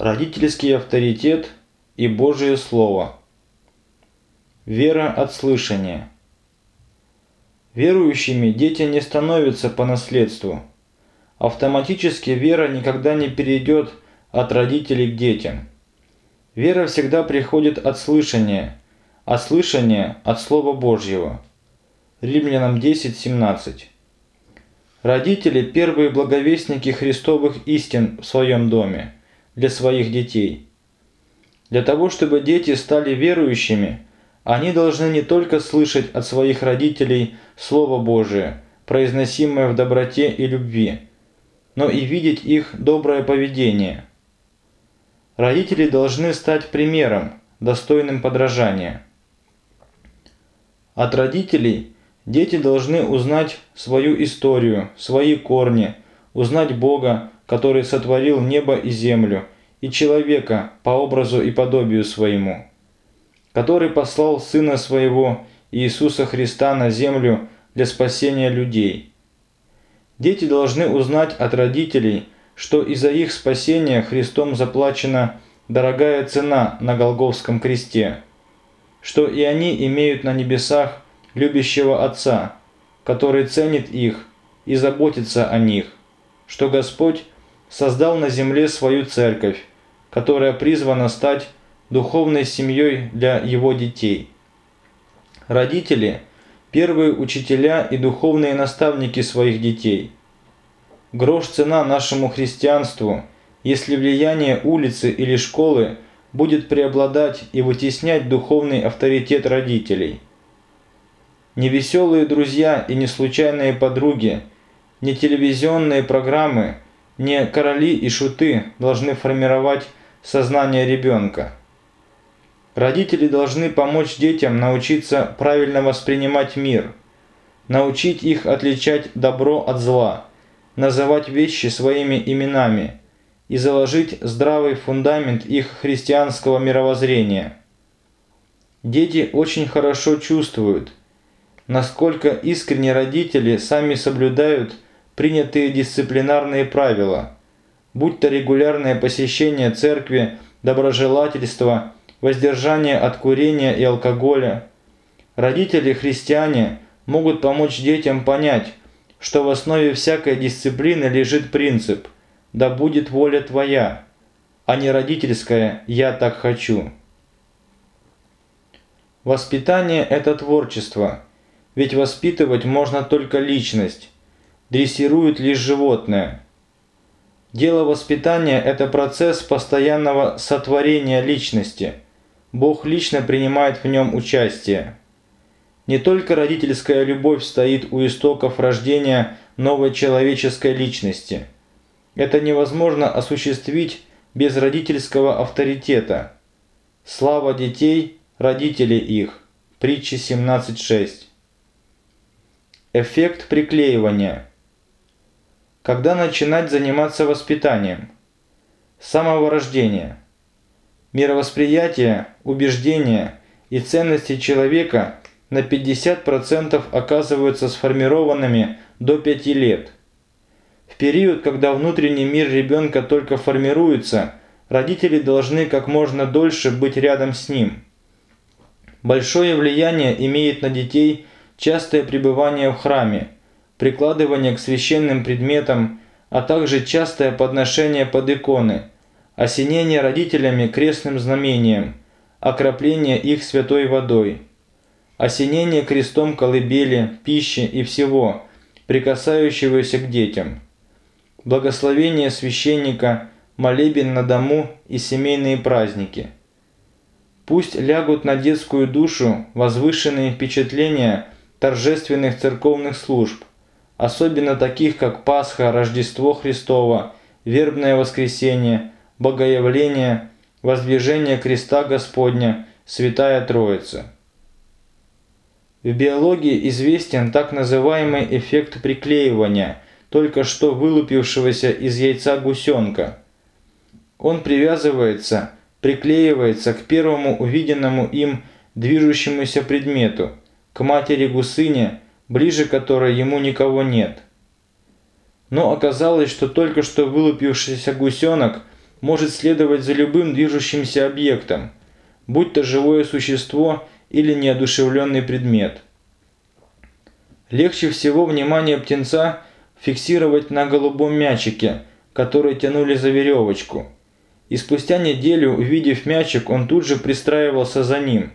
Родительский авторитет и Божие Слово. Вера от слышания. Верующими дети не становятся по наследству. Автоматически вера никогда не перейдет от родителей к детям. Вера всегда приходит от слышания, а слышание от Слова Божьего. Римлянам 10:17. Родители – первые благовестники христовых истин в своем доме для своих детей. Для того, чтобы дети стали верующими, они должны не только слышать от своих родителей Слово Божие, произносимое в доброте и любви, но и видеть их доброе поведение. Родители должны стать примером, достойным подражания. От родителей дети должны узнать свою историю, свои корни, узнать Бога, который сотворил небо и землю, и человека по образу и подобию своему, который послал Сына Своего Иисуса Христа на землю для спасения людей. Дети должны узнать от родителей, что из-за их спасения Христом заплачена дорогая цена на Голговском кресте, что и они имеют на небесах любящего Отца, который ценит их и заботится о них, что Господь создал на земле свою церковь, которая призвана стать духовной семьей для его детей. Родители – первые учителя и духовные наставники своих детей. Грош цена нашему христианству, если влияние улицы или школы будет преобладать и вытеснять духовный авторитет родителей. Невеселые друзья и неслучайные подруги, не телевизионные программы – не короли и шуты должны формировать сознание ребенка. Родители должны помочь детям научиться правильно воспринимать мир, научить их отличать добро от зла, называть вещи своими именами и заложить здравый фундамент их христианского мировоззрения. Дети очень хорошо чувствуют, насколько искренне родители сами соблюдают принятые дисциплинарные правила, будь то регулярное посещение церкви, доброжелательство, воздержание от курения и алкоголя. Родители-христиане могут помочь детям понять, что в основе всякой дисциплины лежит принцип «да будет воля твоя», а не родительская «я так хочу». Воспитание – это творчество, ведь воспитывать можно только личность, дрессируют лишь животное. Дело воспитания – это процесс постоянного сотворения личности. Бог лично принимает в нем участие. Не только родительская любовь стоит у истоков рождения новой человеческой личности. Это невозможно осуществить без родительского авторитета. Слава детей, родителей их. Притча 17.6. Эффект приклеивания – когда начинать заниматься воспитанием? С самого рождения. Мировосприятие, убеждения и ценности человека на 50% оказываются сформированными до 5 лет. В период, когда внутренний мир ребенка только формируется, родители должны как можно дольше быть рядом с ним. Большое влияние имеет на детей частое пребывание в храме – прикладывание к священным предметам, а также частое подношение под иконы, осенение родителями крестным знамением, окропление их святой водой, осенение крестом колыбели, пищи и всего, прикасающегося к детям, благословение священника, молебен на дому и семейные праздники. Пусть лягут на детскую душу возвышенные впечатления торжественных церковных служб, особенно таких как Пасха, Рождество Христово, Вербное воскресенье, Богоявление, Воздвижение креста Господня, Святая Троица. В биологии известен так называемый эффект приклеивания, только что вылупившегося из яйца гусенка. Он привязывается, приклеивается к первому увиденному им движущемуся предмету, к матери гусыне, ближе которой ему никого нет. Но оказалось, что только что вылупившийся гусенок может следовать за любым движущимся объектом, будь то живое существо или неодушевленный предмет. Легче всего внимание птенца фиксировать на голубом мячике, который тянули за веревочку. И спустя неделю, увидев мячик, он тут же пристраивался за ним.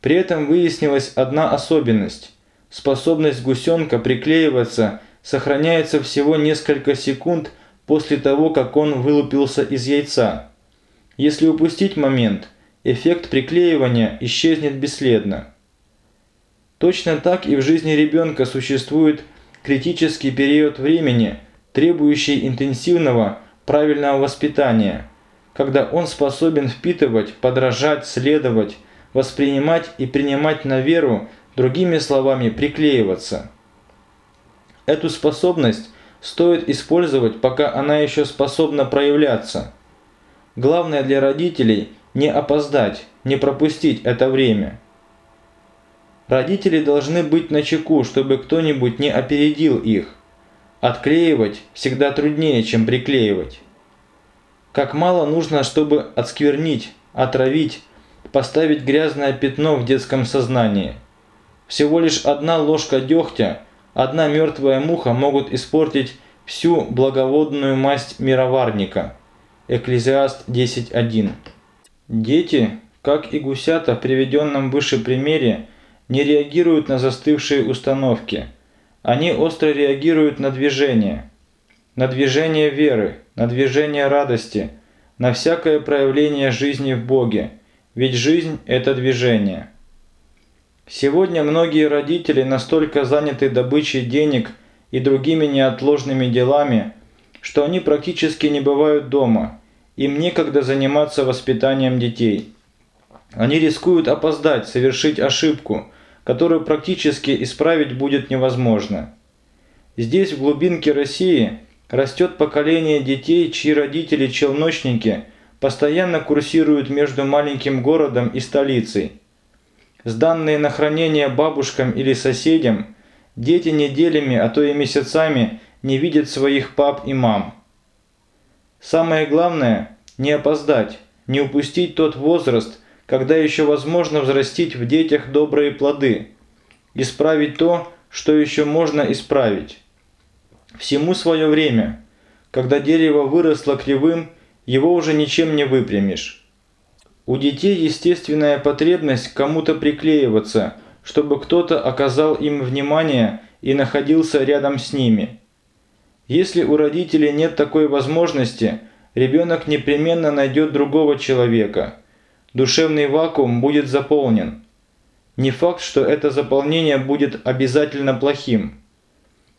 При этом выяснилась одна особенность. Способность гусенка приклеиваться сохраняется всего несколько секунд после того, как он вылупился из яйца. Если упустить момент, эффект приклеивания исчезнет бесследно. Точно так и в жизни ребенка существует критический период времени, требующий интенсивного, правильного воспитания, когда он способен впитывать, подражать, следовать, воспринимать и принимать на веру, другими словами, приклеиваться. Эту способность стоит использовать, пока она еще способна проявляться. Главное для родителей – не опоздать, не пропустить это время. Родители должны быть начеку, чтобы кто-нибудь не опередил их. Отклеивать всегда труднее, чем приклеивать. Как мало нужно, чтобы отсквернить, отравить, поставить грязное пятно в детском сознании. Всего лишь одна ложка дегтя, одна мертвая муха могут испортить всю благоводную масть мироварника. Экклезиаст 10.1 Дети, как и гусята в приведенном выше примере, не реагируют на застывшие установки. Они остро реагируют на движение. На движение веры, на движение радости, на всякое проявление жизни в Боге. Ведь жизнь – это движение. Сегодня многие родители настолько заняты добычей денег и другими неотложными делами, что они практически не бывают дома. Им некогда заниматься воспитанием детей. Они рискуют опоздать, совершить ошибку, которую практически исправить будет невозможно. Здесь, в глубинке России, растет поколение детей, чьи родители челночники постоянно курсируют между маленьким городом и столицей. Сданные на хранение бабушкам или соседям, дети неделями, а то и месяцами не видят своих пап и мам. Самое главное – не опоздать, не упустить тот возраст, когда еще возможно взрастить в детях добрые плоды, исправить то, что еще можно исправить. Всему свое время. Когда дерево выросло кривым, его уже ничем не выпрямишь. У детей естественная потребность кому-то приклеиваться, чтобы кто-то оказал им внимание и находился рядом с ними. Если у родителей нет такой возможности, ребенок непременно найдет другого человека – душевный вакуум будет заполнен. Не факт, что это заполнение будет обязательно плохим.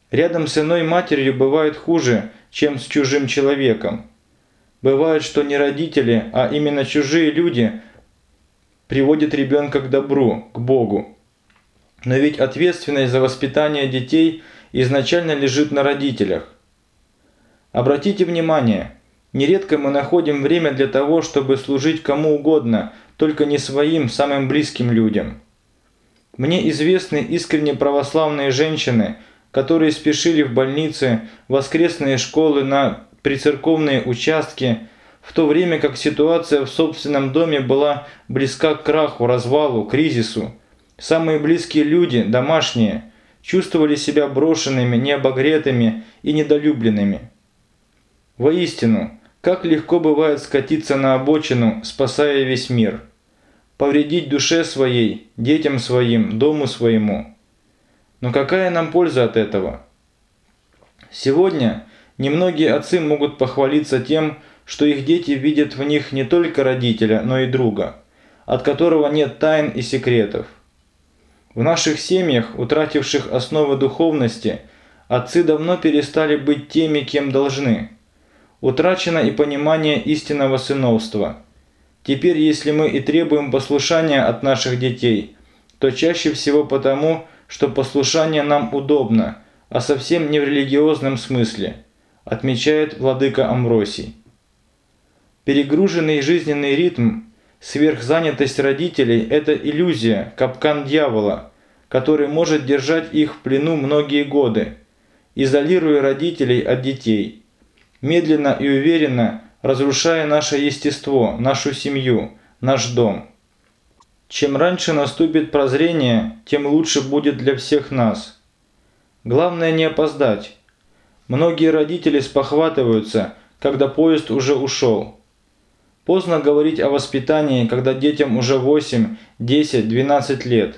Рядом с иной матерью бывает хуже, чем с чужим человеком. Бывает, что не родители, а именно чужие люди приводят ребенка к добру, к Богу. Но ведь ответственность за воспитание детей изначально лежит на родителях. Обратите внимание, Нередко мы находим время для того, чтобы служить кому угодно, только не своим самым близким людям. Мне известны искренне православные женщины, которые спешили в больницы, воскресные школы, на прицерковные участки, в то время как ситуация в собственном доме была близка к краху, развалу, кризису. Самые близкие люди, домашние, чувствовали себя брошенными, необогретыми и недолюбленными. Воистину, как легко бывает скатиться на обочину, спасая весь мир. Повредить душе своей, детям своим, дому своему. Но какая нам польза от этого? Сегодня немногие отцы могут похвалиться тем, что их дети видят в них не только родителя, но и друга, от которого нет тайн и секретов. В наших семьях, утративших основы духовности, отцы давно перестали быть теми, кем должны – Утрачено и понимание истинного сыновства. Теперь, если мы и требуем послушания от наших детей, то чаще всего потому, что послушание нам удобно, а совсем не в религиозном смысле, отмечает владыка Амвросий. Перегруженный жизненный ритм, сверхзанятость родителей – это иллюзия, капкан дьявола, который может держать их в плену многие годы, изолируя родителей от детей – Медленно и уверенно разрушая наше естество, нашу семью, наш дом. Чем раньше наступит прозрение, тем лучше будет для всех нас. Главное не опоздать. Многие родители спохватываются, когда поезд уже ушел. Поздно говорить о воспитании, когда детям уже 8, 10, 12 лет.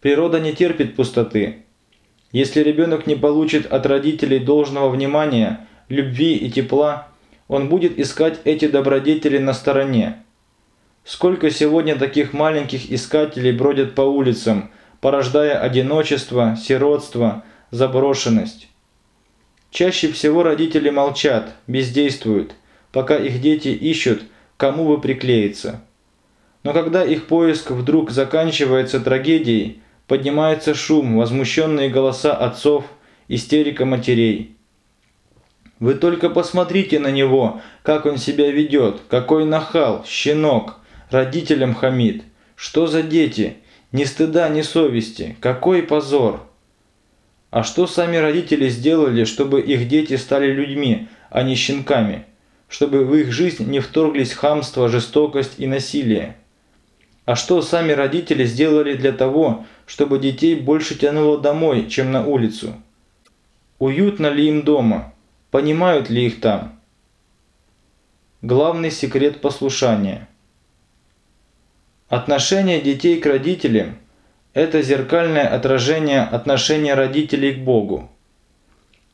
Природа не терпит пустоты. Если ребенок не получит от родителей должного внимания, любви и тепла, он будет искать эти добродетели на стороне. Сколько сегодня таких маленьких искателей бродят по улицам, порождая одиночество, сиротство, заброшенность. Чаще всего родители молчат, бездействуют, пока их дети ищут, кому бы приклеиться. Но когда их поиск вдруг заканчивается трагедией, поднимается шум, возмущенные голоса отцов, истерика матерей. Вы только посмотрите на него, как он себя ведет, какой нахал, щенок, родителям хамит. Что за дети? Ни стыда, ни совести. Какой позор! А что сами родители сделали, чтобы их дети стали людьми, а не щенками? чтобы в их жизнь не вторглись хамство, жестокость и насилие. А что сами родители сделали для того, чтобы детей больше тянуло домой, чем на улицу? Уютно ли им дома? Понимают ли их там? Главный секрет послушания. Отношение детей к родителям – это зеркальное отражение отношения родителей к Богу.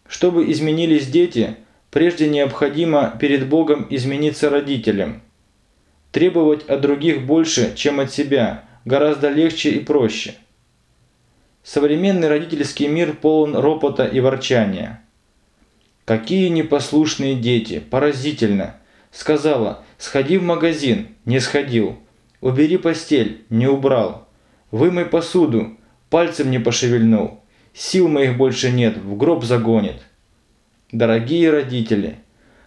Чтобы изменились дети – Прежде необходимо перед Богом измениться родителям. Требовать от других больше, чем от себя, гораздо легче и проще. Современный родительский мир полон ропота и ворчания. Какие непослушные дети, поразительно. Сказала, сходи в магазин, не сходил. Убери постель, не убрал. Вымой посуду, пальцем не пошевельнул. Сил моих больше нет, в гроб загонит. Дорогие родители,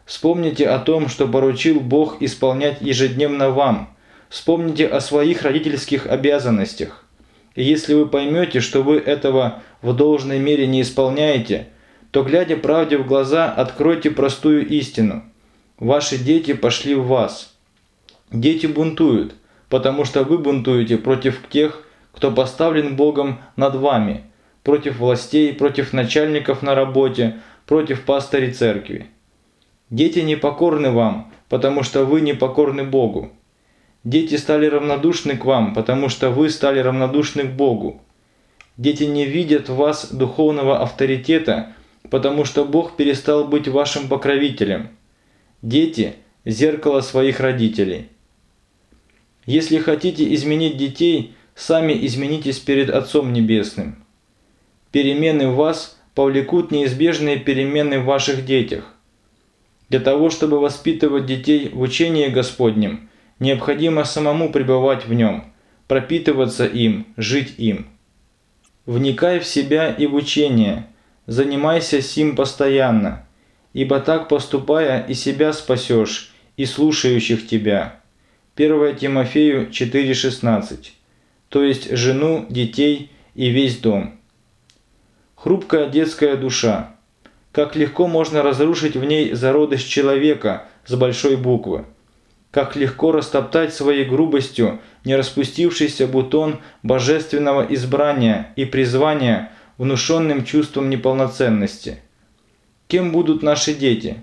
вспомните о том, что поручил Бог исполнять ежедневно вам. Вспомните о своих родительских обязанностях. И если вы поймете, что вы этого в должной мере не исполняете, то, глядя правде в глаза, откройте простую истину. Ваши дети пошли в вас. Дети бунтуют, потому что вы бунтуете против тех, кто поставлен Богом над вами, против властей, против начальников на работе, против пастырей церкви. Дети не покорны вам, потому что вы не покорны Богу. Дети стали равнодушны к вам, потому что вы стали равнодушны к Богу. Дети не видят в вас духовного авторитета, потому что Бог перестал быть вашим покровителем. Дети – зеркало своих родителей. Если хотите изменить детей, сами изменитесь перед Отцом Небесным. Перемены в вас – повлекут неизбежные перемены в ваших детях. Для того, чтобы воспитывать детей в учении Господнем, необходимо самому пребывать в нем, пропитываться им, жить им. Вникай в себя и в учение, занимайся сим постоянно, ибо так поступая и себя спасешь, и слушающих тебя. 1 Тимофею 4,16, то есть жену, детей и весь дом. Хрупкая детская душа. Как легко можно разрушить в ней зародыш человека с большой буквы. Как легко растоптать своей грубостью не распустившийся бутон божественного избрания и призвания, внушенным чувством неполноценности. Кем будут наши дети?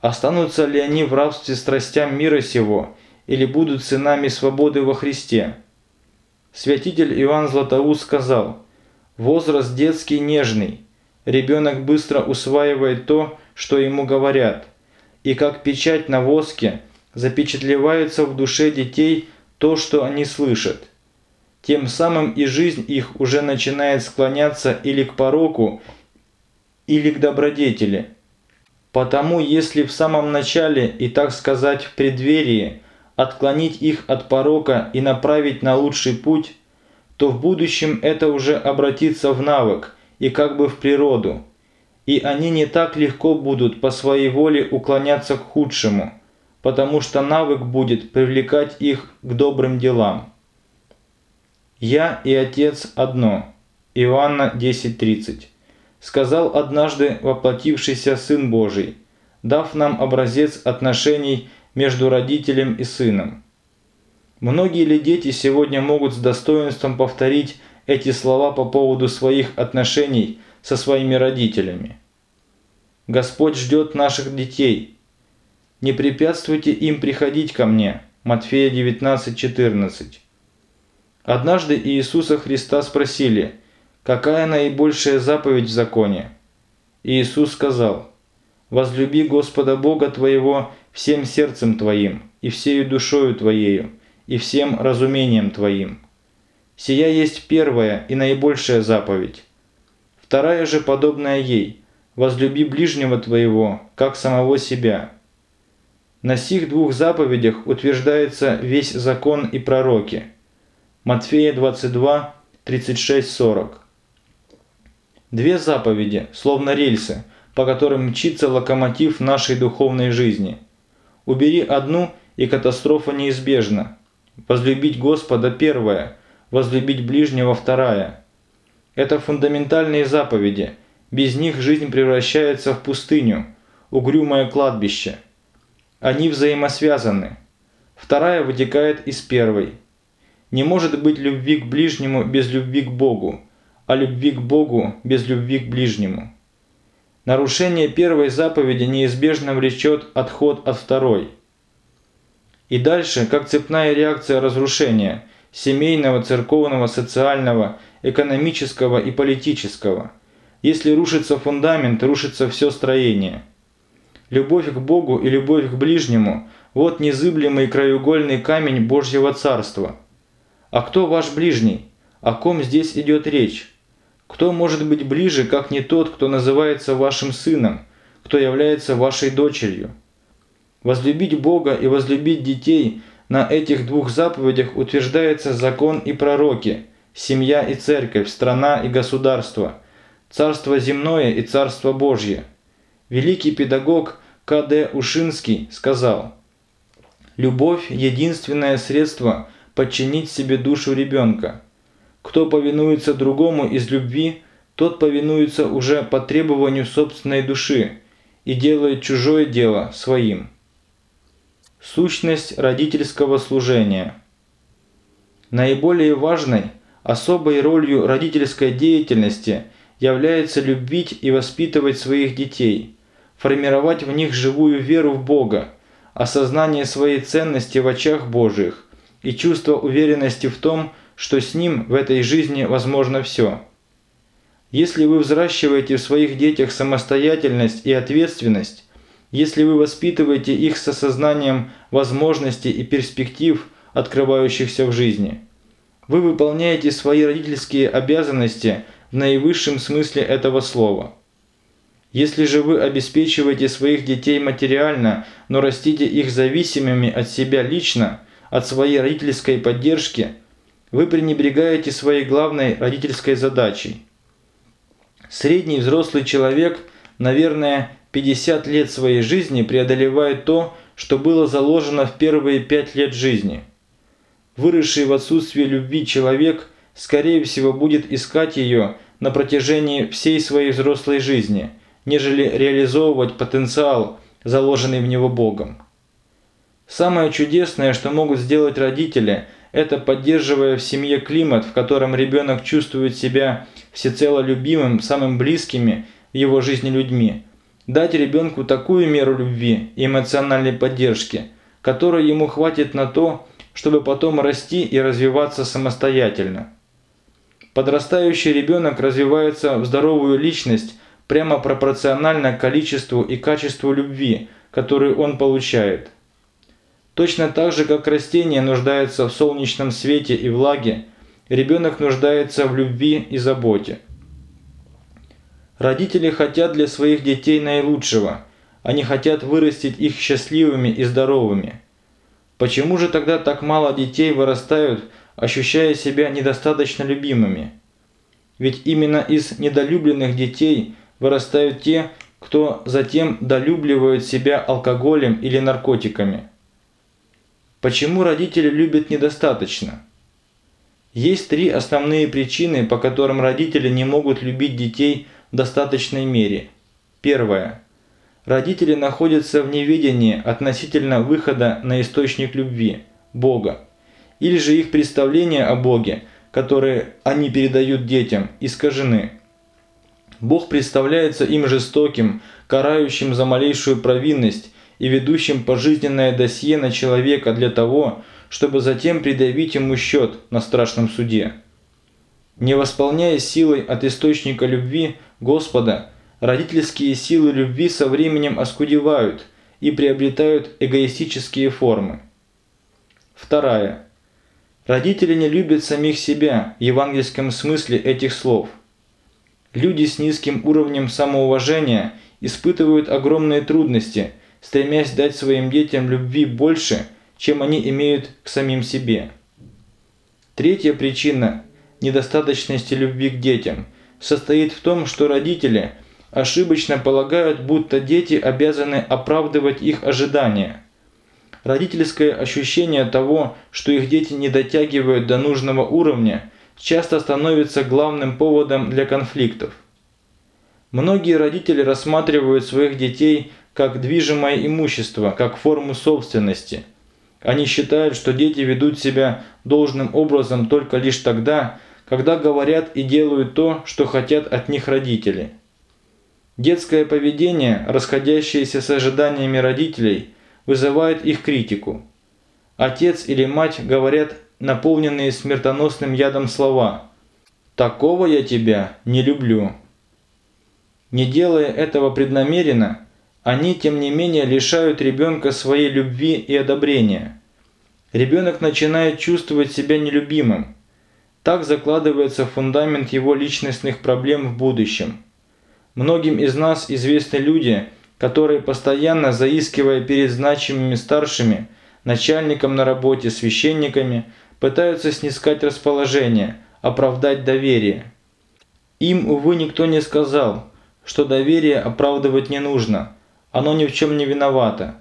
Останутся ли они в рабстве страстям мира сего, или будут сынами свободы во Христе? Святитель Иоанн Златоуст сказал – Возраст детский нежный. Ребенок быстро усваивает то, что ему говорят. И как печать на воске запечатлевается в душе детей то, что они слышат. Тем самым и жизнь их уже начинает склоняться или к пороку, или к добродетели. Потому если в самом начале и, так сказать, в преддверии отклонить их от порока и направить на лучший путь – то в будущем это уже обратится в навык и как бы в природу, и они не так легко будут по своей воле уклоняться к худшему, потому что навык будет привлекать их к добрым делам. «Я и Отец одно» Иоанна 10.30 сказал однажды воплотившийся Сын Божий, дав нам образец отношений между родителем и сыном. Многие ли дети сегодня могут с достоинством повторить эти слова по поводу своих отношений со своими родителями? Господь ждет наших детей. Не препятствуйте им приходить ко мне. Матфея 19:14. Однажды Иисуса Христа спросили, какая наибольшая заповедь в законе? Иисус сказал, «Возлюби Господа Бога твоего всем сердцем твоим, и всею душою твоею, и всем разумением твоим». Сия есть первая и наибольшая заповедь. Вторая же подобная ей – возлюби ближнего твоего, как самого себя. На сих двух заповедях утверждается весь закон и пророки. Матфея 22, 36, 40. Две заповеди, словно рельсы, по которым мчится локомотив нашей духовной жизни. Убери одну, и катастрофа неизбежна. Возлюбить Господа – первое, возлюбить ближнего – вторая. Это фундаментальные заповеди. Без них жизнь превращается в пустыню, угрюмое кладбище. Они взаимосвязаны. Вторая вытекает из первой. Не может быть любви к ближнему без любви к Богу о любви к Богу без любви к ближнему. Нарушение первой заповеди неизбежно влечет отход от второй. И дальше, как цепная реакция разрушения – семейного, церковного, социального, экономического и политического. Если рушится фундамент, рушится все строение. Любовь к Богу и любовь к ближнему – вот незыблемый краеугольный камень Божьего Царства. А кто ваш ближний? О ком здесь идет речь? Кто может быть ближе, как не тот, кто называется вашим сыном, кто является вашей дочерью? Возлюбить Бога и возлюбить детей на этих двух заповедях утверждается закон и пророки, семья и церковь, страна и государство, царство земное и царство Божье. Великий педагог К.Д. Ушинский сказал, «Любовь – единственное средство подчинить себе душу ребенка – кто повинуется другому из любви, тот повинуется уже по требованию собственной души и делает чужое дело своим. Сущность родительского служения. Наиболее важной, особой ролью родительской деятельности является любить и воспитывать своих детей, формировать в них живую веру в Бога, осознание своей ценности в очах Божьих и чувство уверенности в том, что что с ним в этой жизни возможно все. Если вы взращиваете в своих детях самостоятельность и ответственность, если вы воспитываете их с осознанием возможностей и перспектив, открывающихся в жизни, вы выполняете свои родительские обязанности в наивысшем смысле этого слова. Если же вы обеспечиваете своих детей материально, но растите их зависимыми от себя лично, от своей родительской поддержки – вы пренебрегаете своей главной родительской задачей. Средний взрослый человек, наверное, 50 лет своей жизни преодолевает то, что было заложено в первые 5 лет жизни. Выросший в отсутствии любви человек, скорее всего, будет искать ее на протяжении всей своей взрослой жизни, нежели реализовывать потенциал, заложенный в него Богом. Самое чудесное, что могут сделать родители – это поддерживая в семье климат, в котором ребенок чувствует себя всецело любимым, самым близкими в его жизни людьми. Дать ребенку такую меру любви и эмоциональной поддержки, которой ему хватит на то, чтобы потом расти и развиваться самостоятельно. Подрастающий ребенок развивается в здоровую личность прямо пропорционально количеству и качеству любви, которую он получает. Точно так же, как растение нуждается в солнечном свете и влаге, ребенок нуждается в любви и заботе. Родители хотят для своих детей наилучшего, они хотят вырастить их счастливыми и здоровыми. Почему же тогда так мало детей вырастают, ощущая себя недостаточно любимыми? Ведь именно из недолюбленных детей вырастают те, кто затем долюбливают себя алкоголем или наркотиками. Почему родители любят недостаточно? Есть три основные причины, по которым родители не могут любить детей в достаточной мере. Первое. Родители находятся в неведении относительно выхода на источник любви – Бога. Или же их представления о Боге, которые они передают детям, искажены. Бог представляется им жестоким, карающим за малейшую провинность и ведущим пожизненное досье на человека для того, чтобы затем предъявить ему счет на страшном суде. Не восполняя силой от источника любви Господа, родительские силы любви со временем оскудевают и приобретают эгоистические формы. Вторая. Родители не любят самих себя в евангельском смысле этих слов. Люди с низким уровнем самоуважения испытывают огромные трудности, стремясь дать своим детям любви больше, чем они имеют к самим себе. Третья причина недостаточности любви к детям состоит в том, что родители ошибочно полагают, будто дети обязаны оправдывать их ожидания. Родительское ощущение того, что их дети не дотягивают до нужного уровня, часто становится главным поводом для конфликтов. Многие родители рассматривают своих детей как движимое имущество, как форму собственности. Они считают, что дети ведут себя должным образом только лишь тогда, когда говорят и делают то, что хотят от них родители. Детское поведение, расходящееся с ожиданиями родителей, вызывает их критику. Отец или мать говорят наполненные смертоносным ядом слова «Такого я тебя не люблю». Не делая этого преднамеренно, они, тем не менее, лишают ребенка своей любви и одобрения. Ребенок начинает чувствовать себя нелюбимым, так закладывается фундамент его личностных проблем в будущем. Многим из нас известны люди, которые постоянно заискивая перед значимыми старшими, начальником на работе, священниками, пытаются снискать расположение, оправдать доверие. Им, увы, никто не сказал, что доверие оправдывать не нужно, оно ни в чем не виновато.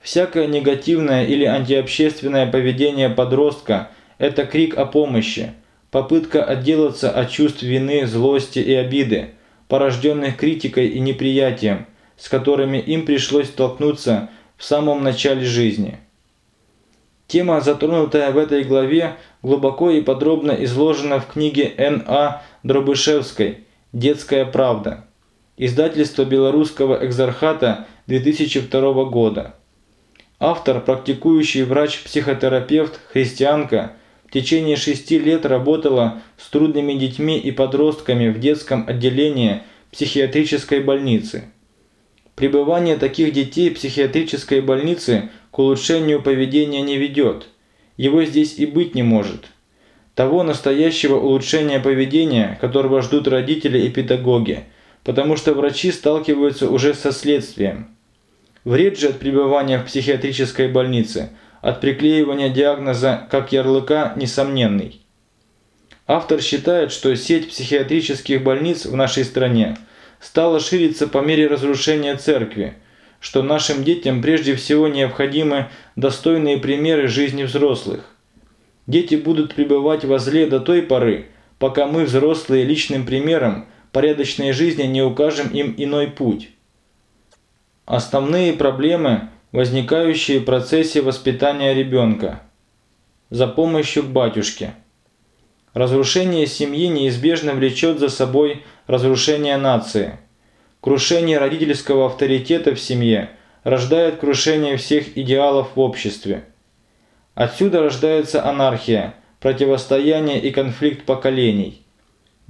Всякое негативное или антиобщественное поведение подростка – это крик о помощи, попытка отделаться от чувств вины, злости и обиды, порожденных критикой и неприятием, с которыми им пришлось столкнуться в самом начале жизни. Тема, затронутая в этой главе, глубоко и подробно изложена в книге Н.А. Дробышевской «Детская правда». Издательство Белорусского экзархата 2002 года. Автор, практикующий врач-психотерапевт, христианка, в течение шести лет работала с трудными детьми и подростками в детском отделении психиатрической больницы. Пребывание таких детей в психиатрической больнице к улучшению поведения не ведет. Его здесь и быть не может. Того настоящего улучшения поведения, которого ждут родители и педагоги, потому что врачи сталкиваются уже со следствием. Вред же от пребывания в психиатрической больнице – от приклеивания диагноза как ярлыка несомненный. Автор считает, что сеть психиатрических больниц в нашей стране стала шириться по мере разрушения церкви, что нашим детям прежде всего необходимы достойные примеры жизни взрослых. Дети будут пребывать во зле до той поры, пока мы, взрослые, личным примером порядочной жизни не укажем им иной путь. Основные проблемы возникающие в процессе воспитания ребенка. За помощью к батюшке. Разрушение семьи неизбежно влечет за собой разрушение нации. Крушение родительского авторитета в семье рождает крушение всех идеалов в обществе. Отсюда рождается анархия, противостояние и конфликт поколений.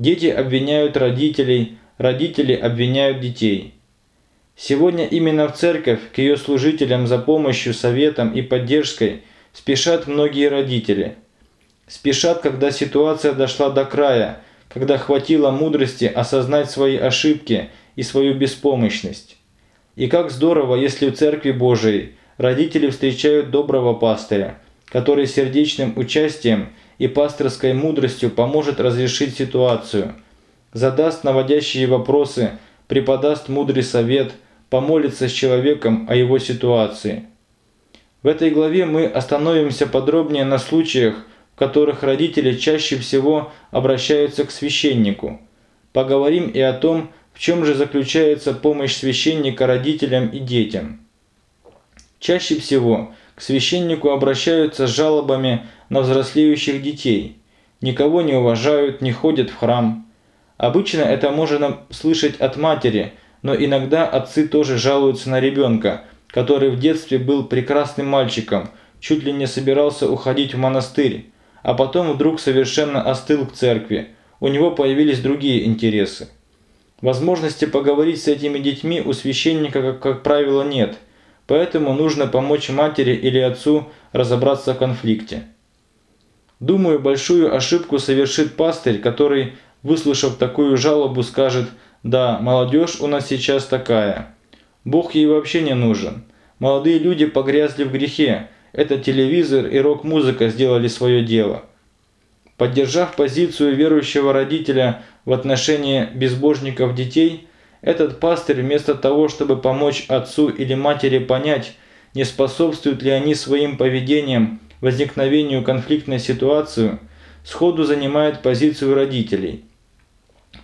Дети обвиняют родителей, родители обвиняют детей. Сегодня именно в церковь к ее служителям за помощью, советом и поддержкой спешат многие родители. Спешат, когда ситуация дошла до края, когда хватило мудрости осознать свои ошибки и свою беспомощность. И как здорово, если в Церкви Божией родители встречают доброго пастыря, который сердечным участием и пасторской мудростью поможет разрешить ситуацию, задаст наводящие вопросы, преподаст мудрый совет – помолиться с человеком о его ситуации. В этой главе мы остановимся подробнее на случаях, в которых родители чаще всего обращаются к священнику. Поговорим и о том, в чем же заключается помощь священника родителям и детям? Чаще всего к священнику обращаются с жалобами на взрослеющих детей. Никого не уважают, не ходят в храм. Обычно это можно слышать от матери, но иногда отцы тоже жалуются на ребенка, который в детстве был прекрасным мальчиком, чуть ли не собирался уходить в монастырь, а потом вдруг совершенно остыл к церкви. У него появились другие интересы. Возможности поговорить с этими детьми у священника, как, как правило, нет, поэтому нужно помочь матери или отцу разобраться в конфликте. Думаю, большую ошибку совершит пастырь, который, выслушав такую жалобу, скажет «Да, молодежь у нас сейчас такая. Бог ей вообще не нужен. Молодые люди погрязли в грехе. Это телевизор и рок-музыка сделали свое дело». Поддержав позицию верующего родителя в отношении безбожников детей, этот пастырь вместо того, чтобы помочь отцу или матери понять, не способствуют ли они своим поведением возникновению конфликтной ситуации, сходу занимает позицию родителей.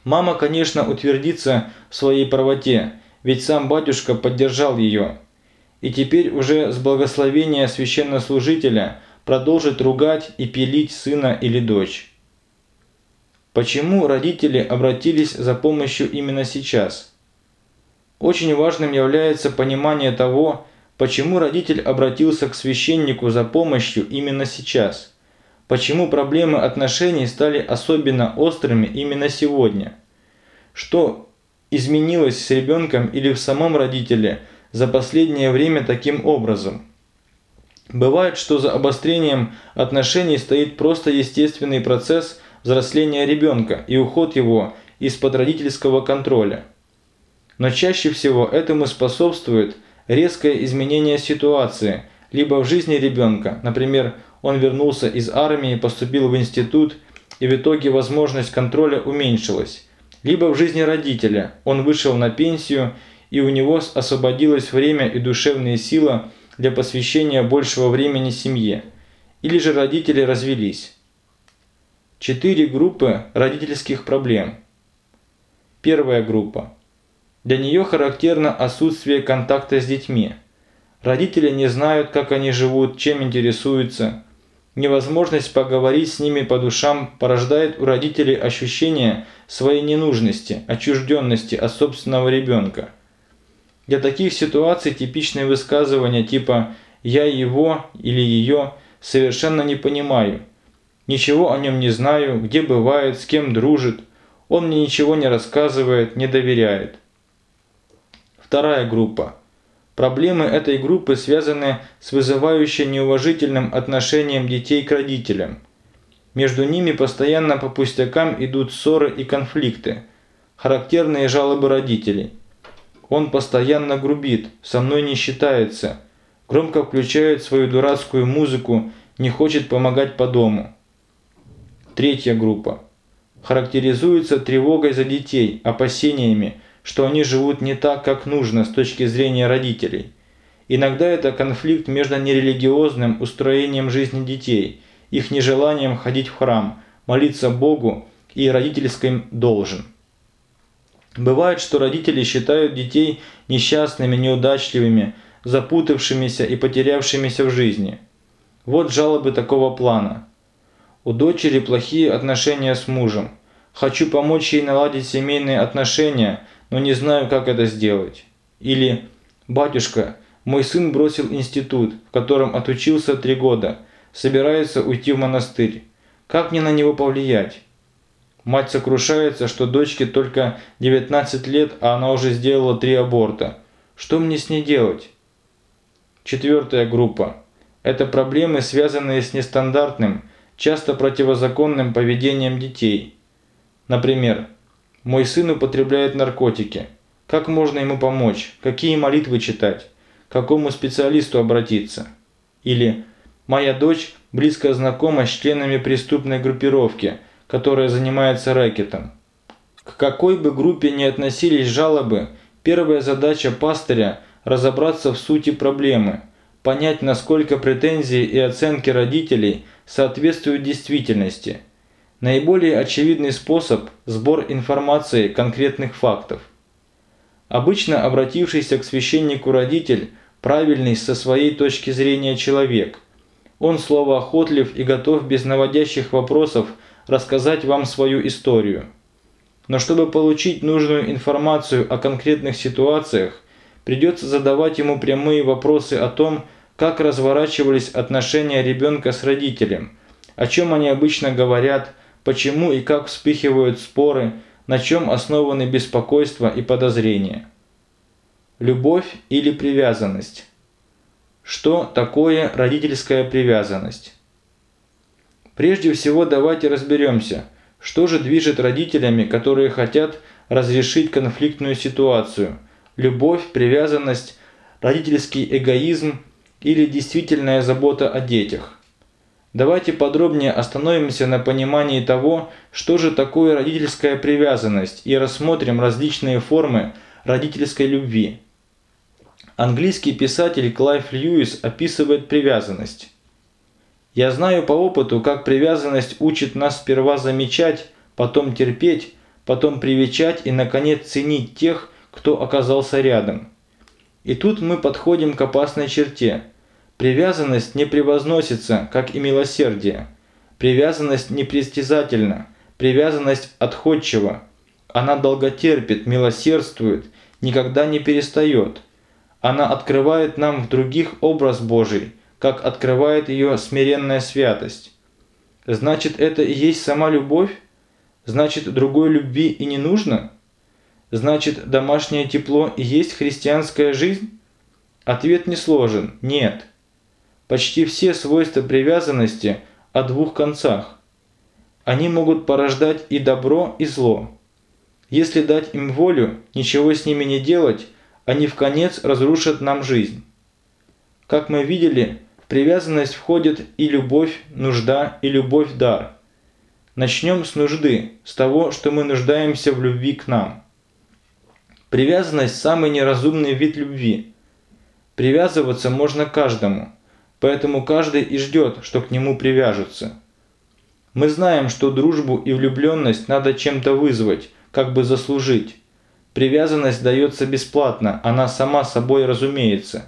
Мама, конечно, утвердится в своей правоте, ведь сам батюшка поддержал ее. И теперь уже с благословения священнослужителя продолжит ругать и пилить сына или дочь. Почему родители обратились за помощью именно сейчас? Очень важным является понимание того, почему родитель обратился к священнику за помощью именно сейчас. Почему проблемы отношений стали особенно острыми именно сегодня. Что изменилось с ребенком или в самом родителе за последнее время таким образом? Бывает, что за обострением отношений стоит просто естественный процесс взросления ребенка и уход его из-под родительского контроля. Но чаще всего этому способствует резкое изменение ситуации, либо в жизни ребенка, например, он вернулся из армии, поступил в институт, и в итоге возможность контроля уменьшилась, либо в жизни родителя, он вышел на пенсию, и у него освободилось время и душевные силы для посвящения большего времени семье, или же родители развелись. Четыре группы родительских проблем. Первая группа. Для нее характерно отсутствие контакта с детьми. Родители не знают, как они живут, чем интересуются. Невозможность поговорить с ними по душам порождает у родителей ощущение своей ненужности, отчужденности от собственного ребенка. Для таких ситуаций типичные высказывания типа «я его» или «ее» совершенно не понимаю. Ничего о нем не знаю, где бывает, с кем дружит. Он мне ничего не рассказывает, не доверяет. Вторая группа. Проблемы этой группы связаны с вызывающе неуважительным отношением детей к родителям. Между ними постоянно по пустякам идут ссоры и конфликты, характерные жалобы родителей – он постоянно грубит, со мной не считается, громко включает свою дурацкую музыку, не хочет помогать по дому. Третья группа. Характеризуется тревогой за детей, опасениями, что они живут не так, как нужно с точки зрения родителей. Иногда это конфликт между нерелигиозным устроением жизни детей, их нежеланием ходить в храм, молиться Богу и родительским должен. Бывает, что родители считают детей несчастными, неудачливыми, запутавшимися и потерявшимися в жизни. Вот жалобы такого плана. У дочери плохие отношения с мужем. Хочу помочь ей наладить семейные отношения, но не знаю, как это сделать. Или «Батюшка, мой сын бросил институт, в котором отучился три года, собирается уйти в монастырь. Как мне на него повлиять?» Мать сокрушается, что дочке только 19 лет, а она уже сделала три аборта. Что мне с ней делать? Четвертая группа. Это проблемы, связанные с нестандартным, часто противозаконным поведением детей. Например, мой сын употребляет наркотики. Как можно ему помочь? Какие молитвы читать? К какому специалисту обратиться? Или моя дочь близко знакома с членами преступной группировки – которая занимается рэкетом. К какой бы группе ни относились жалобы, первая задача пастыря – разобраться в сути проблемы, понять, насколько претензии и оценки родителей соответствуют действительности. Наиболее очевидный способ – сбор информации конкретных фактов – Обычно обратившийся к священнику родитель – правильный со своей точки зрения человек. Он словоохотлив и готов без наводящих вопросов рассказать вам свою историю. Но чтобы получить нужную информацию о конкретных ситуациях, придется задавать ему прямые вопросы о том, как разворачивались отношения ребенка с родителем, о чем они обычно говорят, почему и как вспыхивают споры, на чем основаны беспокойство и подозрения. Любовь или привязанность? Что такое родительская привязанность? Прежде всего давайте разберемся, что же движет родителями, которые хотят разрешить конфликтную ситуацию. Любовь, привязанность, родительский эгоизм или действительная забота о детях. Давайте подробнее остановимся на понимании того, что же такое родительская привязанность и рассмотрим различные формы родительской любви. Английский писатель Клайв Льюис описывает привязанность. Я знаю по опыту, как привязанность учит нас сперва замечать, потом терпеть, потом привечать и, наконец, ценить тех, кто оказался рядом. И тут мы подходим к опасной черте – Привязанность не превозносится, как и милосердие. Привязанность не престязательна, привязанность отходчива. Она долготерпит, милосердствует, никогда не перестает. Она открывает нам в других образ Божий, как открывает ее смиренная святость. Значит, это и есть сама любовь? Значит, другой любви и не нужно? Значит, домашнее тепло и есть христианская жизнь? Ответ не сложен – нет. Почти все свойства привязанности о двух концах. Они могут порождать и добро, и зло. Если дать им волю, ничего с ними не делать, они в конец разрушат нам жизнь. Как мы видели, в привязанность входит и любовь, нужда, и любовь-дар. Начнем с нужды, с того, что мы нуждаемся в любви к нам. Привязанность – самый неразумный вид любви. Привязываться можно каждому – Поэтому каждый и ждет, что к нему привяжутся. Мы знаем, что дружбу и влюбленность надо чем-то вызвать, как бы заслужить. Привязанность дается бесплатно, она сама собой разумеется.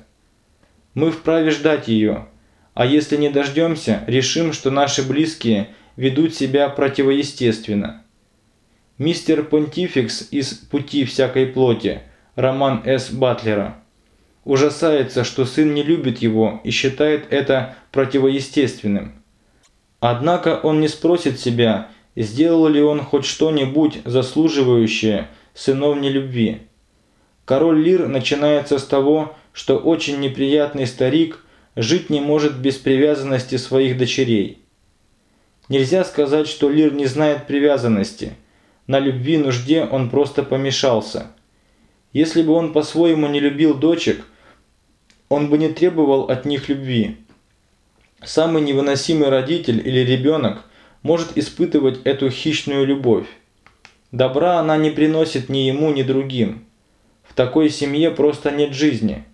Мы вправе ждать ее, а если не дождемся, решим, что наши близкие ведут себя противоестественно. Мистер Понтификс из «Пути всякой плоти» роман С. Батлера – ужасается, что сын не любит его и считает это противоестественным. Однако он не спросит себя, сделал ли он хоть что-нибудь заслуживающее сыновней любви. Король Лир начинается с того, что очень неприятный старик жить не может без привязанности своих дочерей. Нельзя сказать, что Лир не знает привязанности. На любви нужде он просто помешался. Если бы он по-своему не любил дочек – он бы не требовал от них любви. Самый невыносимый родитель или ребенок может испытывать эту хищную любовь. Добра она не приносит ни ему, ни другим. В такой семье просто нет жизни.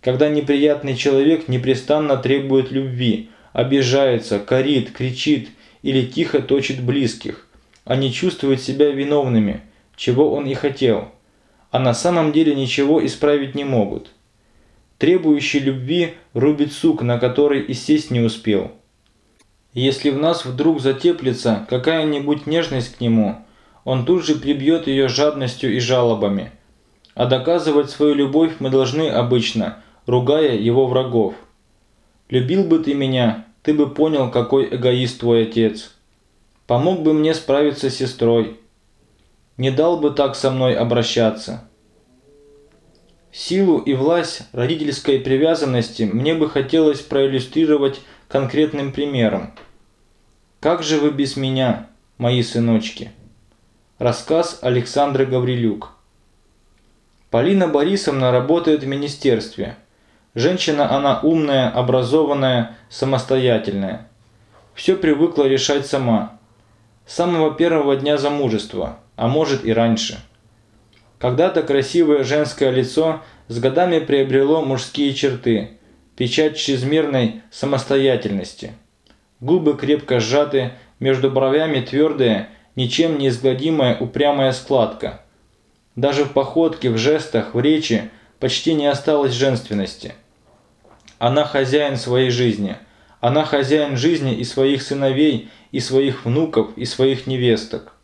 Когда неприятный человек непрестанно требует любви, обижается, корит, кричит или тихо точит близких, они чувствуют себя виновными, чего он и хотел, а на самом деле ничего исправить не могут требующий любви рубит сук, на который и сесть не успел. Если в нас вдруг затеплится какая-нибудь нежность к нему, он тут же прибьет ее жадностью и жалобами. А доказывать свою любовь мы должны обычно, ругая его врагов. «Любил бы ты меня, ты бы понял, какой эгоист твой отец. Помог бы мне справиться с сестрой. Не дал бы так со мной обращаться». Силу и власть родительской привязанности мне бы хотелось проиллюстрировать конкретным примером. «Как же вы без меня, мои сыночки?» Рассказ Александры Гаврилюк. Полина Борисовна работает в министерстве. Женщина она умная, образованная, самостоятельная. Все привыкла решать сама. С самого первого дня замужества, а может и раньше – когда-то красивое женское лицо с годами приобрело мужские черты, печать чрезмерной самостоятельности. Губы крепко сжаты, между бровями твердая, ничем не изгладимая упрямая складка. Даже в походке, в жестах, в речи почти не осталось женственности. Она хозяин своей жизни. Она хозяин жизни и своих сыновей, и своих внуков, и своих невесток.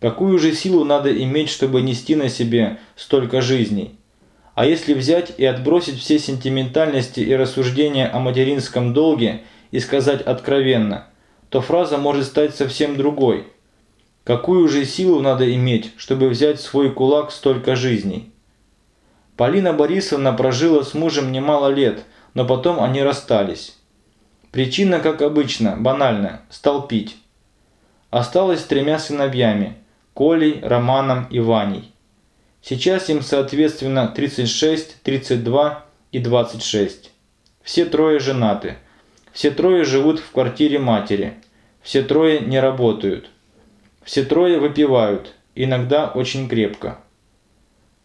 Какую же силу надо иметь, чтобы нести на себе столько жизней? А если взять и отбросить все сентиментальности и рассуждения о материнском долге и сказать откровенно, то фраза может стать совсем другой. Какую же силу надо иметь, чтобы взять в свой кулак столько жизней? Полина Борисовна прожила с мужем немало лет, но потом они расстались. Причина, как обычно, банальная – стал пить. Осталось с тремя сыновьями – Колей, Романом и Ваней. Сейчас им соответственно 36, 32 и 26. Все трое женаты. Все трое живут в квартире матери. Все трое не работают. Все трое выпивают, иногда очень крепко.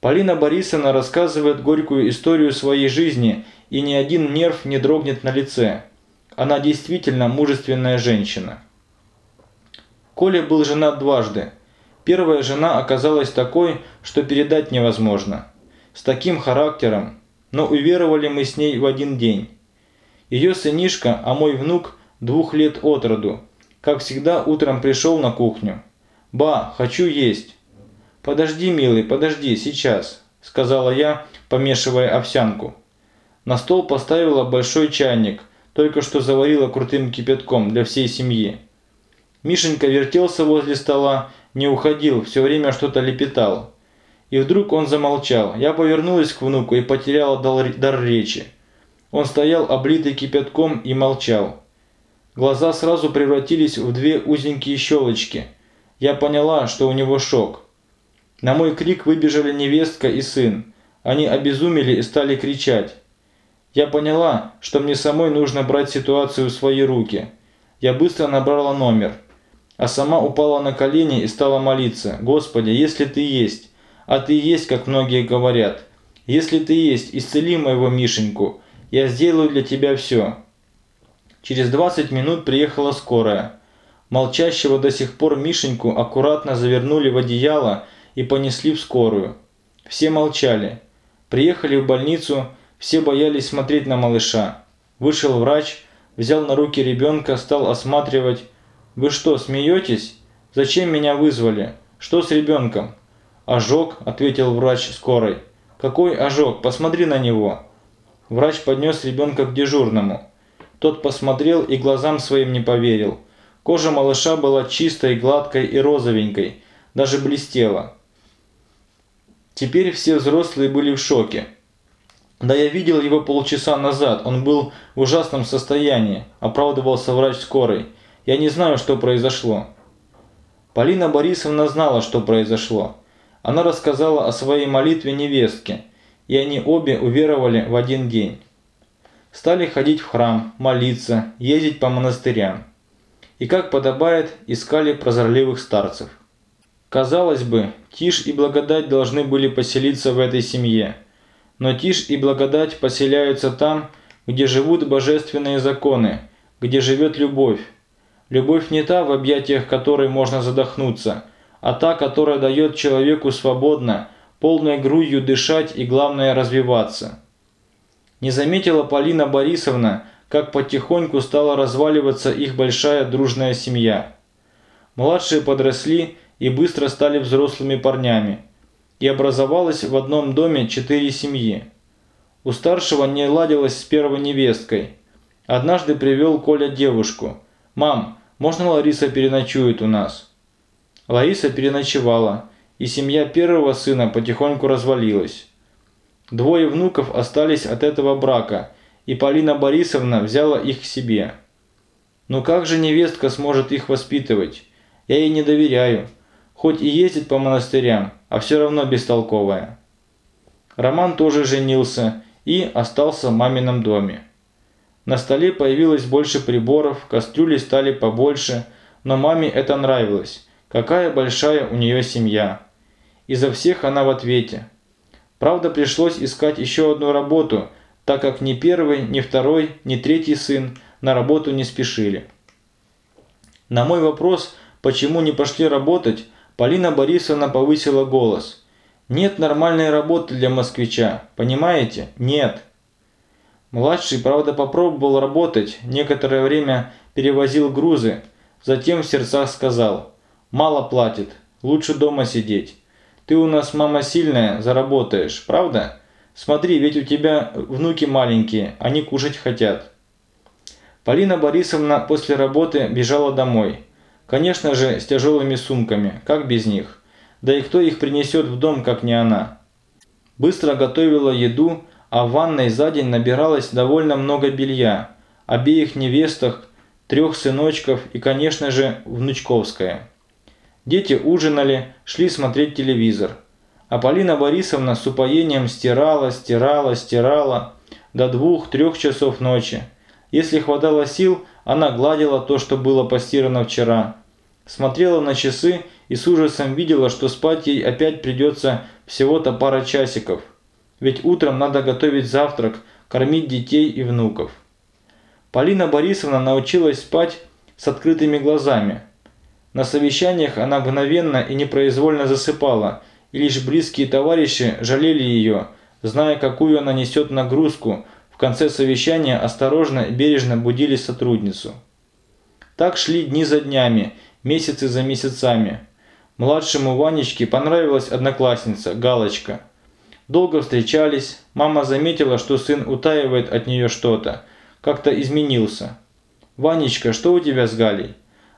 Полина Борисовна рассказывает горькую историю своей жизни, и ни один нерв не дрогнет на лице. Она действительно мужественная женщина. Коля был женат дважды – Первая жена оказалась такой, что передать невозможно. С таким характером, но уверовали мы с ней в один день. Ее сынишка, а мой внук, двух лет от роду, как всегда утром пришел на кухню. «Ба, хочу есть». «Подожди, милый, подожди, сейчас», – сказала я, помешивая овсянку. На стол поставила большой чайник, только что заварила крутым кипятком для всей семьи. Мишенька вертелся возле стола не уходил, все время что-то лепетал. И вдруг он замолчал. Я повернулась к внуку и потеряла дар речи. Он стоял облитый кипятком и молчал. Глаза сразу превратились в две узенькие щелочки. Я поняла, что у него шок. На мой крик выбежали невестка и сын. Они обезумели и стали кричать. Я поняла, что мне самой нужно брать ситуацию в свои руки. Я быстро набрала номер а сама упала на колени и стала молиться. «Господи, если Ты есть, а Ты есть, как многие говорят, если Ты есть, исцели моего Мишеньку, я сделаю для Тебя все». Через 20 минут приехала скорая. Молчащего до сих пор Мишеньку аккуратно завернули в одеяло и понесли в скорую. Все молчали. Приехали в больницу, все боялись смотреть на малыша. Вышел врач, взял на руки ребенка, стал осматривать, «Вы что, смеетесь? Зачем меня вызвали? Что с ребенком?» «Ожог», – ответил врач скорой. «Какой ожог? Посмотри на него». Врач поднес ребенка к дежурному. Тот посмотрел и глазам своим не поверил. Кожа малыша была чистой, гладкой и розовенькой, даже блестела. Теперь все взрослые были в шоке. «Да я видел его полчаса назад, он был в ужасном состоянии», – оправдывался врач скорой. Я не знаю, что произошло». Полина Борисовна знала, что произошло. Она рассказала о своей молитве невестке, и они обе уверовали в один день. Стали ходить в храм, молиться, ездить по монастырям. И, как подобает, искали прозорливых старцев. Казалось бы, тишь и благодать должны были поселиться в этой семье. Но тишь и благодать поселяются там, где живут божественные законы, где живет любовь, Любовь не та, в объятиях которой можно задохнуться, а та, которая дает человеку свободно, полной грудью дышать и, главное, развиваться. Не заметила Полина Борисовна, как потихоньку стала разваливаться их большая дружная семья. Младшие подросли и быстро стали взрослыми парнями. И образовалось в одном доме четыре семьи. У старшего не ладилось с первой невесткой. Однажды привел Коля девушку. «Мам, можно Лариса переночует у нас?» Лариса переночевала, и семья первого сына потихоньку развалилась. Двое внуков остались от этого брака, и Полина Борисовна взяла их к себе. Но как же невестка сможет их воспитывать? Я ей не доверяю. Хоть и ездит по монастырям, а все равно бестолковая. Роман тоже женился и остался в мамином доме. На столе появилось больше приборов, кастрюли стали побольше, но маме это нравилось. Какая большая у нее семья. И за всех она в ответе. Правда, пришлось искать еще одну работу, так как ни первый, ни второй, ни третий сын на работу не спешили. На мой вопрос, почему не пошли работать, Полина Борисовна повысила голос. Нет нормальной работы для москвича, понимаете? Нет. Младший, правда, попробовал работать, некоторое время перевозил грузы, затем в сердцах сказал «Мало платит, лучше дома сидеть. Ты у нас мама сильная, заработаешь, правда? Смотри, ведь у тебя внуки маленькие, они кушать хотят». Полина Борисовна после работы бежала домой. Конечно же, с тяжелыми сумками, как без них. Да и кто их принесет в дом, как не она. Быстро готовила еду, а в ванной за день набиралось довольно много белья, обеих невестах, трех сыночков и, конечно же, внучковская. Дети ужинали, шли смотреть телевизор. А Полина Борисовна с упоением стирала, стирала, стирала до двух-трех часов ночи. Если хватало сил, она гладила то, что было постирано вчера. Смотрела на часы и с ужасом видела, что спать ей опять придется всего-то пара часиков – ведь утром надо готовить завтрак, кормить детей и внуков. Полина Борисовна научилась спать с открытыми глазами. На совещаниях она мгновенно и непроизвольно засыпала, и лишь близкие товарищи жалели ее, зная, какую она несет нагрузку, конце совещания осторожно и бережно будили сотрудницу. Так шли дни за днями, месяцы за месяцами. Младшему Ванечке понравилась одноклассница, Галочка – Долго встречались, мама заметила, что сын утаивает от нее что-то, как-то изменился. «Ванечка, что у тебя с Галей?»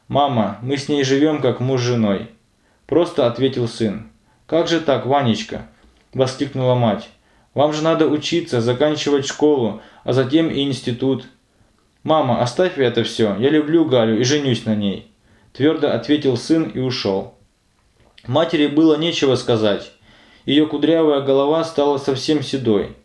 «Мама, мы с ней живем как муж с женой», – просто ответил сын. «Как же так, Ванечка?» – воскликнула мать. «Вам же надо учиться, заканчивать школу, а затем и институт». «Мама, оставь это все, я люблю Галю и женюсь на ней», – твердо ответил сын и ушел. Матери было нечего сказать. Ее кудрявая голова стала совсем седой.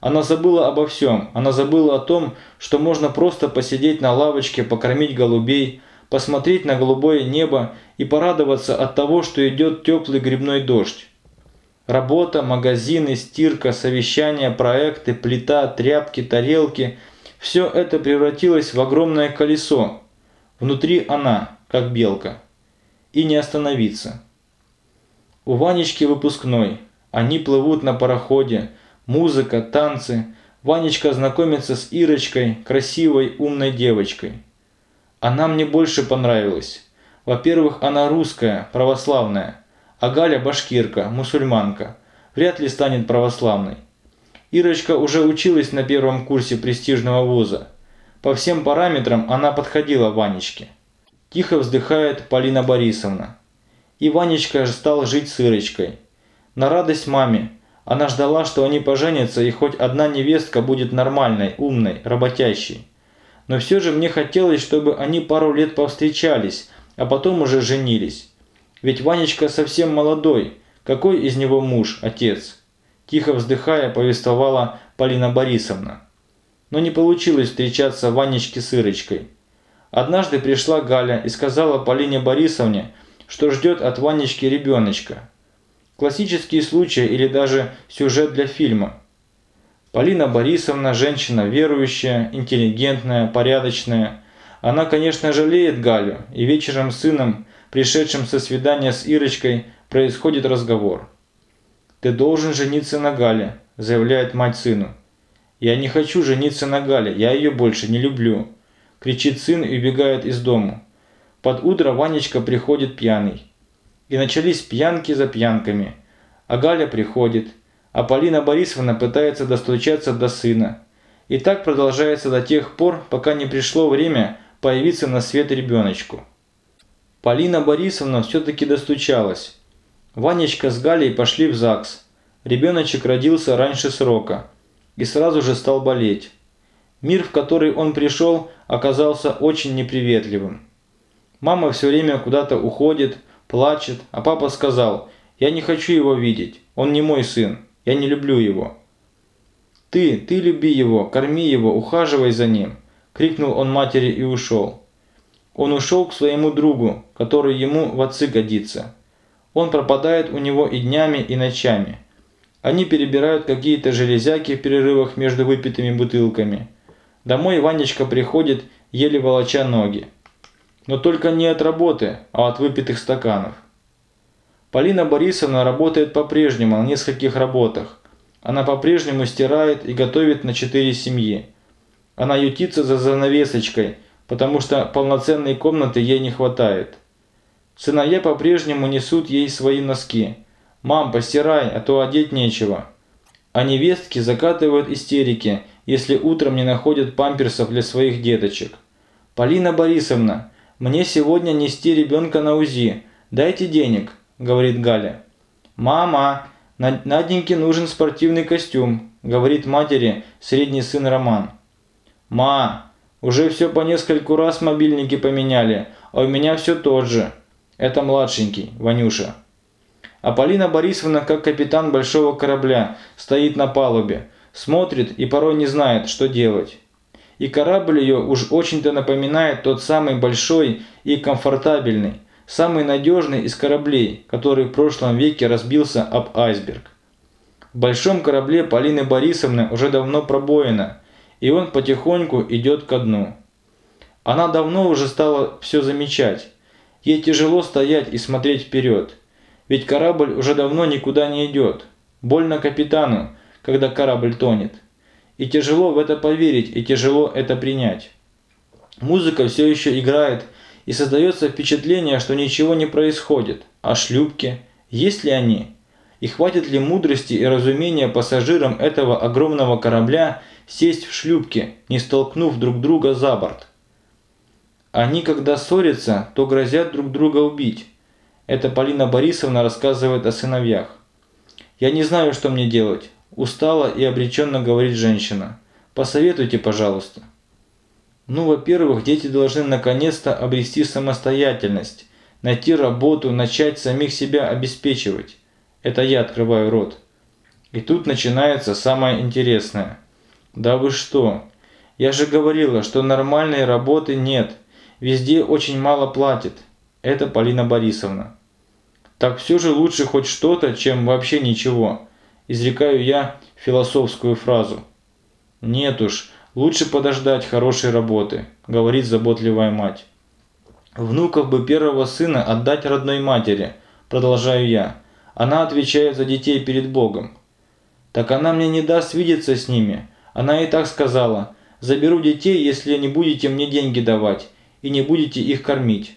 Она забыла обо всем. Она забыла о том, что можно просто посидеть на лавочке, покормить голубей, посмотреть на голубое небо и порадоваться от того, что идет теплый грибной дождь. Работа, магазины, стирка, совещания, проекты, плита, тряпки, тарелки – все это превратилось в огромное колесо. Внутри она, как белка. И не остановиться. У Ванечки выпускной. Они плывут на пароходе. Музыка, танцы. Ванечка знакомится с Ирочкой, красивой, умной девочкой. Она мне больше понравилась. Во-первых, она русская, православная. А Галя башкирка, мусульманка. Вряд ли станет православной. Ирочка уже училась на первом курсе престижного вуза. По всем параметрам она подходила Ванечке. Тихо вздыхает Полина Борисовна. И Ванечка стал жить с Ирочкой. На радость маме. Она ждала, что они поженятся и хоть одна невестка будет нормальной, умной, работящей. Но все же мне хотелось, чтобы они пару лет повстречались, а потом уже женились. Ведь Ванечка совсем молодой. Какой из него муж, отец? Тихо вздыхая, повествовала Полина Борисовна. Но не получилось встречаться Ванечке с Ирочкой. Однажды пришла Галя и сказала Полине Борисовне, что ждет от Ванечки ребеночка. Классический случай или даже сюжет для фильма. Полина Борисовна – женщина верующая, интеллигентная, порядочная. Она, конечно, жалеет Галю, и вечером с сыном, пришедшим со свидания с Ирочкой, происходит разговор. «Ты должен жениться на Гале», – заявляет мать сыну. «Я не хочу жениться на Гале, я ее больше не люблю», – кричит сын и убегает из дому. Под утро Ванечка приходит пьяный. И начались пьянки за пьянками. А Галя приходит, а Полина Борисовна пытается достучаться до сына. И так продолжается до тех пор, пока не пришло время появиться на свет ребеночку. Полина Борисовна все-таки достучалась. Ванечка с Галей пошли в ЗАГС. Ребеночек родился раньше срока и сразу же стал болеть. Мир, в который он пришел, оказался очень неприветливым. Мама все время куда-то уходит, плачет, а папа сказал, «Я не хочу его видеть, он не мой сын, я не люблю его». «Ты, ты люби его, корми его, ухаживай за ним», – крикнул он матери и ушел. Он ушел к своему другу, который ему в отцы годится. Он пропадает у него и днями, и ночами. Они перебирают какие-то железяки в перерывах между выпитыми бутылками. Домой Ванечка приходит, еле волоча ноги. Но только не от работы, а от выпитых стаканов. Полина Борисовна работает по-прежнему на нескольких работах. Она по-прежнему стирает и готовит на четыре семьи. Она ютится за занавесочкой, потому что полноценной комнаты ей не хватает. Сыновья по-прежнему несут ей свои носки. «Мам, постирай, а то одеть нечего». А невестки закатывают истерики, если утром не находят памперсов для своих деточек. «Полина Борисовна, мне сегодня нести ребенка на УЗИ. Дайте денег», – говорит Галя. «Мама, Наденьке нужен спортивный костюм», – говорит матери средний сын Роман. «Ма, уже все по нескольку раз мобильники поменяли, а у меня все тот же». Это младшенький, Ванюша. А Полина Борисовна, как капитан большого корабля, стоит на палубе, смотрит и порой не знает, что делать. И корабль ее уж очень-то напоминает тот самый большой и комфортабельный, самый надежный из кораблей, который в прошлом веке разбился об айсберг. В большом корабле Полины Борисовны уже давно пробоина, и он потихоньку идет ко дну. Она давно уже стала все замечать, Ей тяжело стоять и смотреть вперед. Ведь корабль уже давно никуда не идет. Больно капитану, когда корабль тонет. И тяжело в это поверить, и тяжело это принять. Музыка все еще играет, и создается впечатление, что ничего не происходит. А шлюпки? Есть ли они? И хватит ли мудрости и разумения пассажирам этого огромного корабля сесть в шлюпки, не столкнув друг друга за борт? Они, когда ссорятся, то грозят друг друга убить. Это Полина Борисовна рассказывает о сыновьях. Я не знаю, что мне делать. Устала и обреченно говорит женщина. Посоветуйте, пожалуйста. Ну, во-первых, дети должны наконец-то обрести самостоятельность, найти работу, начать самих себя обеспечивать. Это я открываю рот. И тут начинается самое интересное. Да вы что? Я же говорила, что нормальной работы нет. Везде очень мало платят. Это Полина Борисовна. Так все же лучше хоть что-то, чем вообще ничего. Изрекаю я философскую фразу. Нет уж, лучше подождать хорошей работы, говорит заботливая мать. Внуков бы первого сына отдать родной матери, продолжаю я. Она отвечает за детей перед Богом. Так она мне не даст видеться с ними. Она и так сказала, заберу детей, если не будете мне деньги давать и не будете их кормить.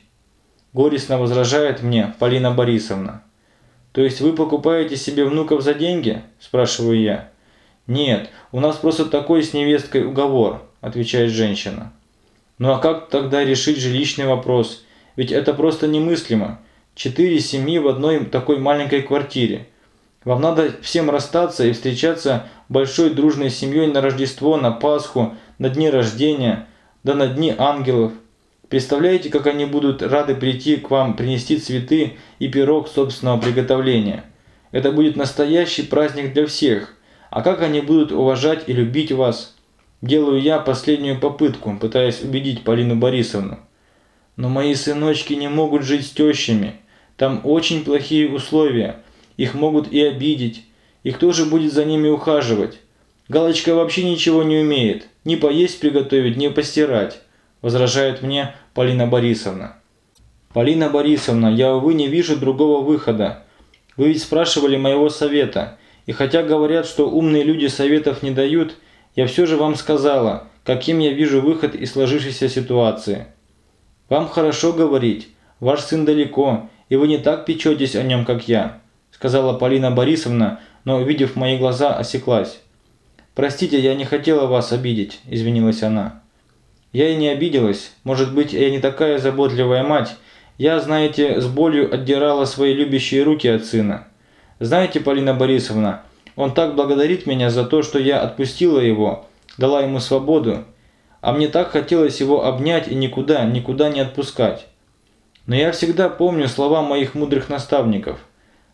Горестно возражает мне Полина Борисовна. То есть вы покупаете себе внуков за деньги? Спрашиваю я. Нет, у нас просто такой с невесткой уговор, отвечает женщина. Ну а как тогда решить жилищный вопрос? Ведь это просто немыслимо. Четыре семьи в одной такой маленькой квартире. Вам надо всем расстаться и встречаться большой дружной семьей на Рождество, на Пасху, на дни рождения, да на дни ангелов. Представляете, как они будут рады прийти к вам принести цветы и пирог собственного приготовления. Это будет настоящий праздник для всех. А как они будут уважать и любить вас? Делаю я последнюю попытку, пытаясь убедить Полину Борисовну. Но мои сыночки не могут жить с тещами. Там очень плохие условия. Их могут и обидеть. И кто же будет за ними ухаживать? Галочка вообще ничего не умеет. Ни поесть приготовить, ни постирать возражает мне Полина Борисовна. Полина Борисовна, я, увы, не вижу другого выхода. Вы ведь спрашивали моего совета. И хотя говорят, что умные люди советов не дают, я все же вам сказала, каким я вижу выход из сложившейся ситуации. Вам хорошо говорить. Ваш сын далеко, и вы не так печетесь о нем, как я, сказала Полина Борисовна, но, увидев мои глаза, осеклась. «Простите, я не хотела вас обидеть», – извинилась она. Я и не обиделась. Может быть, я не такая заботливая мать. Я, знаете, с болью отдирала свои любящие руки от сына. Знаете, Полина Борисовна, он так благодарит меня за то, что я отпустила его, дала ему свободу. А мне так хотелось его обнять и никуда, никуда не отпускать. Но я всегда помню слова моих мудрых наставников.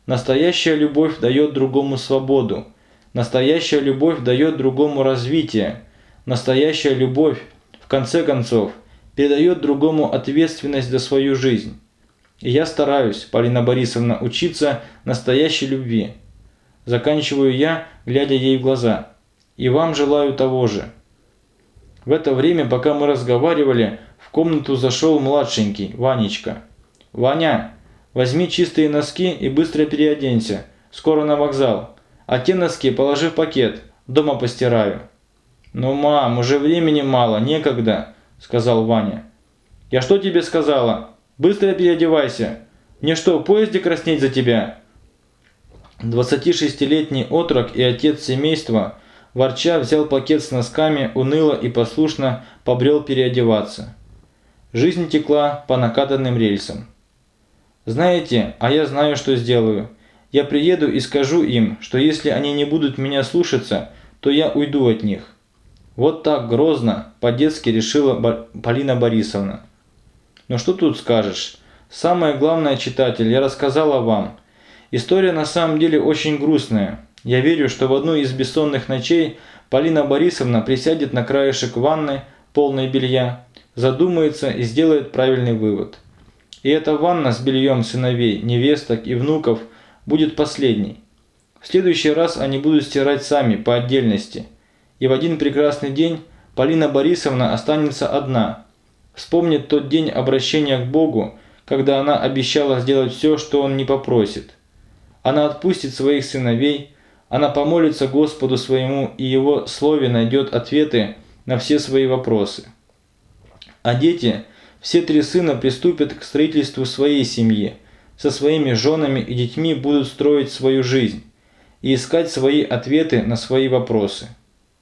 Настоящая любовь дает другому свободу. Настоящая любовь дает другому развитие. Настоящая любовь в конце концов, передает другому ответственность за свою жизнь. И я стараюсь, Полина Борисовна, учиться настоящей любви. Заканчиваю я, глядя ей в глаза. И вам желаю того же. В это время, пока мы разговаривали, в комнату зашел младшенький, Ванечка. «Ваня, Возьми чистые носки и быстро переоденься. Скоро на вокзал. А те носки положи в пакет. Дома постираю». «Ну, мам, уже времени мало, некогда», – сказал Ваня. «Я что тебе сказала? Быстро переодевайся. Мне что, в поезде краснеть за тебя?» 26-летний отрок и отец семейства, ворча, взял пакет с носками, уныло и послушно побрел переодеваться. Жизнь текла по накатанным рельсам. «Знаете, а я знаю, что сделаю. Я приеду и скажу им, что если они не будут меня слушаться, то я уйду от них». Вот так грозно, по-детски решила Полина Борисовна. Но что тут скажешь? Самое главное, читатель, я рассказала вам. История на самом деле очень грустная. Я верю, что в одну из бессонных ночей Полина Борисовна присядет на краешек ванны, полной белья, задумается и сделает правильный вывод. И эта ванна с бельем сыновей, невесток и внуков будет последней. В следующий раз они будут стирать сами, по отдельности. И в один прекрасный день Полина Борисовна останется одна. Вспомнит тот день обращения к Богу, когда она обещала сделать все, что Он не попросит. Она отпустит своих сыновей, она помолится Господу своему и Его Слове найдет ответы на все свои вопросы. А дети, все три сына приступят к строительству своей семьи, со своими женами и детьми будут строить свою жизнь и искать свои ответы на свои вопросы.